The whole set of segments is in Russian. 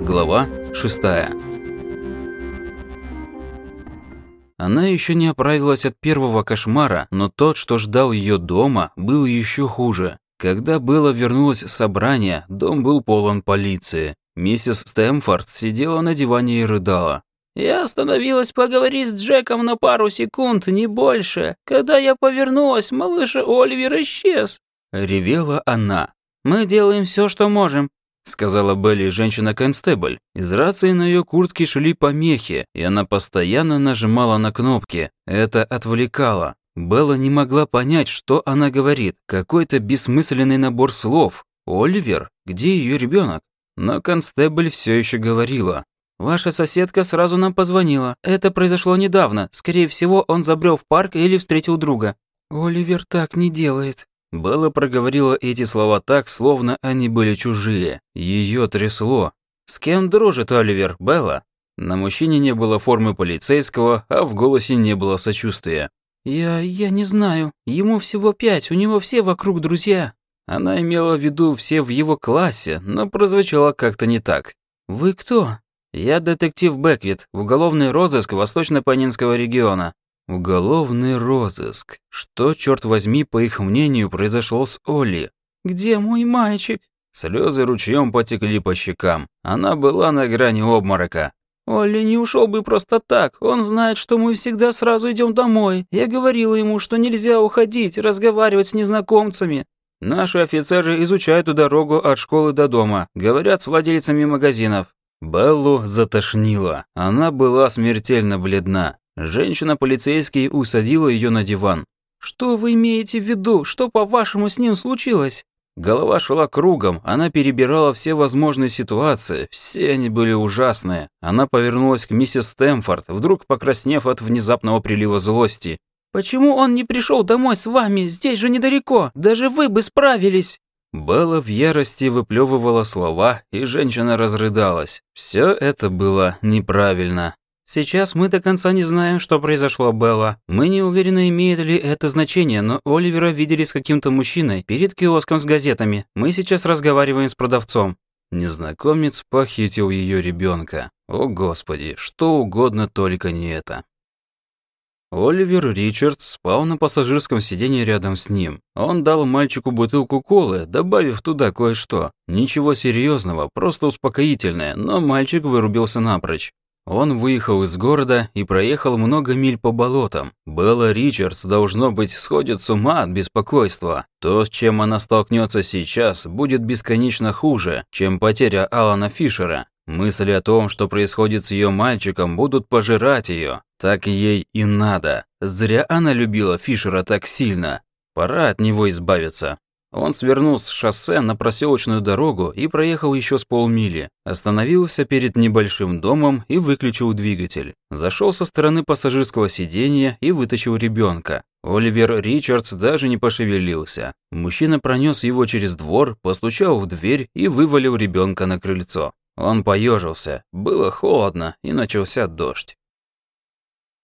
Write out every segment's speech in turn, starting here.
Глава 6 Она еще не оправилась от первого кошмара, но тот, что ждал ее дома, был еще хуже. Когда Белла вернулась с собрания, дом был полон полиции. Миссис Стэмфорд сидела на диване и рыдала. «Я остановилась поговорить с Джеком на пару секунд, не больше. Когда я повернулась, малыш Оливер исчез». Ревела она. «Мы делаем все, что можем», — сказала Белли женщина-констебль. Из рации на ее куртке шли помехи, и она постоянно нажимала на кнопки. Это отвлекало. Белла не могла понять, что она говорит. Какой-то бессмысленный набор слов. Оливер? Где ее ребенок? Но констебль все еще говорила. «Ваша соседка сразу нам позвонила. Это произошло недавно. Скорее всего, он забрел в парк или встретил друга». «Оливер так не делает». Белла проговорила эти слова так, словно они были чужие. Ее трясло. «С кем дружит Оливер, Белла?» На мужчине не было формы полицейского, а в голосе не было сочувствия. «Я... я не знаю. Ему всего пять, у него все вокруг друзья». Она имела в виду все в его классе, но прозвучало как-то не так. «Вы кто?» «Я детектив Бэквит, уголовный розыск Восточно-Панинского региона». Уголовный розыск. Что, черт возьми, по их мнению, произошло с Олли? «Где мой мальчик?» Слезы ручьем потекли по щекам. Она была на грани обморока. Олли не ушел бы просто так. Он знает, что мы всегда сразу идем домой. Я говорила ему, что нельзя уходить, разговаривать с незнакомцами. Наши офицеры изучают дорогу от школы до дома, говорят с владельцами магазинов. Беллу затошнило. Она была смертельно бледна. Женщина-полицейский усадила ее на диван. «Что вы имеете в виду? Что, по-вашему, с ним случилось?» Голова шла кругом, она перебирала все возможные ситуации, все они были ужасные. Она повернулась к миссис Стэмфорд, вдруг покраснев от внезапного прилива злости. «Почему он не пришел домой с вами? Здесь же недалеко, даже вы бы справились!» Белла в ярости выплевывала слова, и женщина разрыдалась. Все это было неправильно. Сейчас мы до конца не знаем, что произошло, Белла. Мы не уверены, имеет ли это значение, но Оливера видели с каким-то мужчиной перед киоском с газетами. Мы сейчас разговариваем с продавцом. Незнакомец похитил ее ребенка. О господи, что угодно, только не это. Оливер Ричардс спал на пассажирском сиденье рядом с ним. Он дал мальчику бутылку колы, добавив туда кое-что. Ничего серьезного, просто успокоительное, но мальчик вырубился напрочь. Он выехал из города и проехал много миль по болотам. Белла Ричардс, должно быть, сходит с ума от беспокойства. То, с чем она столкнется сейчас, будет бесконечно хуже, чем потеря Алана Фишера. Мысли о том, что происходит с ее мальчиком, будут пожирать ее. Так ей и надо. Зря она любила Фишера так сильно. Пора от него избавиться. Он свернул с шоссе на проселочную дорогу и проехал еще с полмили. Остановился перед небольшим домом и выключил двигатель. Зашел со стороны пассажирского сиденья и вытащил ребенка. Оливер Ричардс даже не пошевелился. Мужчина пронес его через двор, постучал в дверь и вывалил ребенка на крыльцо. Он поежился. Было холодно, и начался дождь.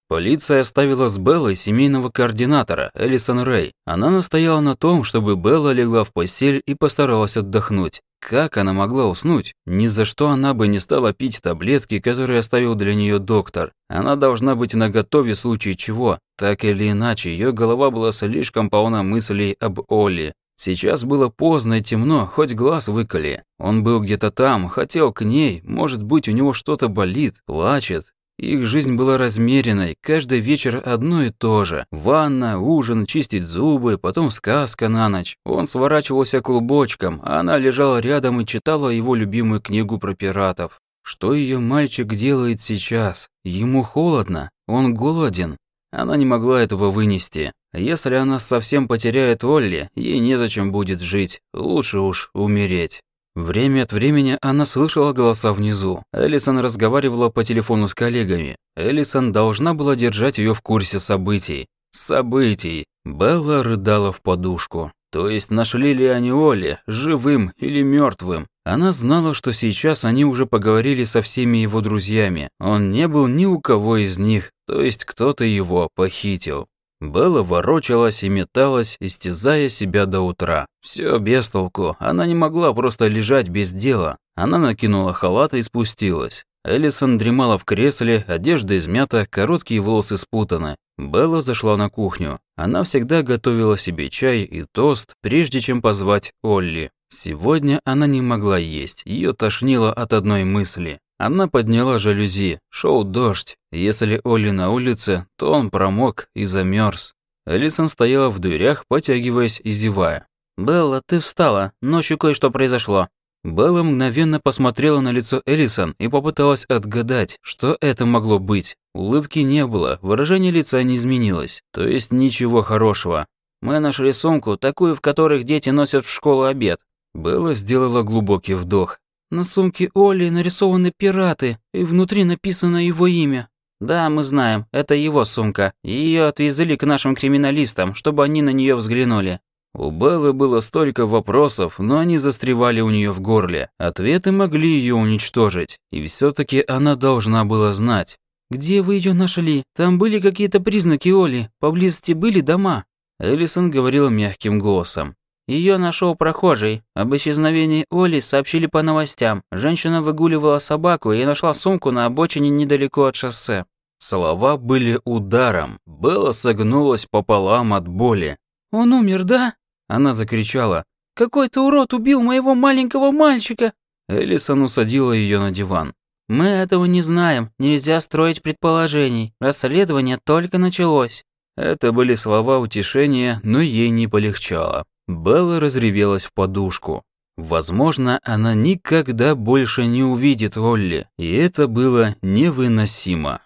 Полиция оставила с Беллой семейного координатора, Элисон Рэй. Она настояла на том, чтобы Белла легла в постель и постаралась отдохнуть. Как она могла уснуть? Ни за что она бы не стала пить таблетки, которые оставил для нее доктор. Она должна быть наготове в случае чего. Так или иначе, ее голова была слишком полна мыслей об Олли. Сейчас было поздно и темно, хоть глаз выколи. Он был где-то там, хотел к ней, может быть, у него что-то болит, плачет. Их жизнь была размеренной, каждый вечер одно и то же. Ванна, ужин, чистить зубы, потом сказка на ночь. Он сворачивался клубочком, а она лежала рядом и читала его любимую книгу про пиратов. Что ее мальчик делает сейчас? Ему холодно? Он голоден? Она не могла этого вынести. Если она совсем потеряет Олли, ей незачем будет жить. Лучше уж умереть. Время от времени она слышала голоса внизу. Элисон разговаривала по телефону с коллегами. Элисон должна была держать ее в курсе событий. Событий. Белла рыдала в подушку. То есть нашли ли они Оли, живым или мертвым? Она знала, что сейчас они уже поговорили со всеми его друзьями. Он не был ни у кого из них, то есть кто-то его похитил. Белла ворочалась и металась, истязая себя до утра. Все без толку, она не могла просто лежать без дела. Она накинула халат и спустилась. Эллисон дремала в кресле, одежда измята, короткие волосы спутаны. Белла зашла на кухню. Она всегда готовила себе чай и тост, прежде чем позвать Олли. Сегодня она не могла есть, ее тошнило от одной мысли. Она подняла жалюзи, шел дождь. Если Олли на улице, то он промок и замерз. Элисон стояла в дверях, потягиваясь и зевая. «Белла, ты встала. Ночью кое-что произошло». Белла мгновенно посмотрела на лицо Элисон и попыталась отгадать, что это могло быть. Улыбки не было, выражение лица не изменилось, то есть ничего хорошего. «Мы нашли сумку, такую, в которых дети носят в школу обед». Белла сделала глубокий вдох. «На сумке Олли нарисованы пираты, и внутри написано его имя». «Да, мы знаем, это его сумка. Ее отвезли к нашим криминалистам, чтобы они на нее взглянули. У Беллы было столько вопросов, но они застревали у нее в горле. Ответы могли ее уничтожить, и все таки она должна была знать. «Где вы ее нашли? Там были какие-то признаки Оли? Поблизости были дома?» Эллисон говорила мягким голосом. Ее нашел прохожий. Об исчезновении Оли сообщили по новостям. Женщина выгуливала собаку и нашла сумку на обочине недалеко от шоссе. Слова были ударом. Белла согнулась пополам от боли. «Он умер, да?» Она закричала. «Какой-то урод убил моего маленького мальчика!» Элисон усадила ее на диван. «Мы этого не знаем. Нельзя строить предположений. Расследование только началось». Это были слова утешения, но ей не полегчало. Белла разревелась в подушку. Возможно, она никогда больше не увидит Олли, и это было невыносимо.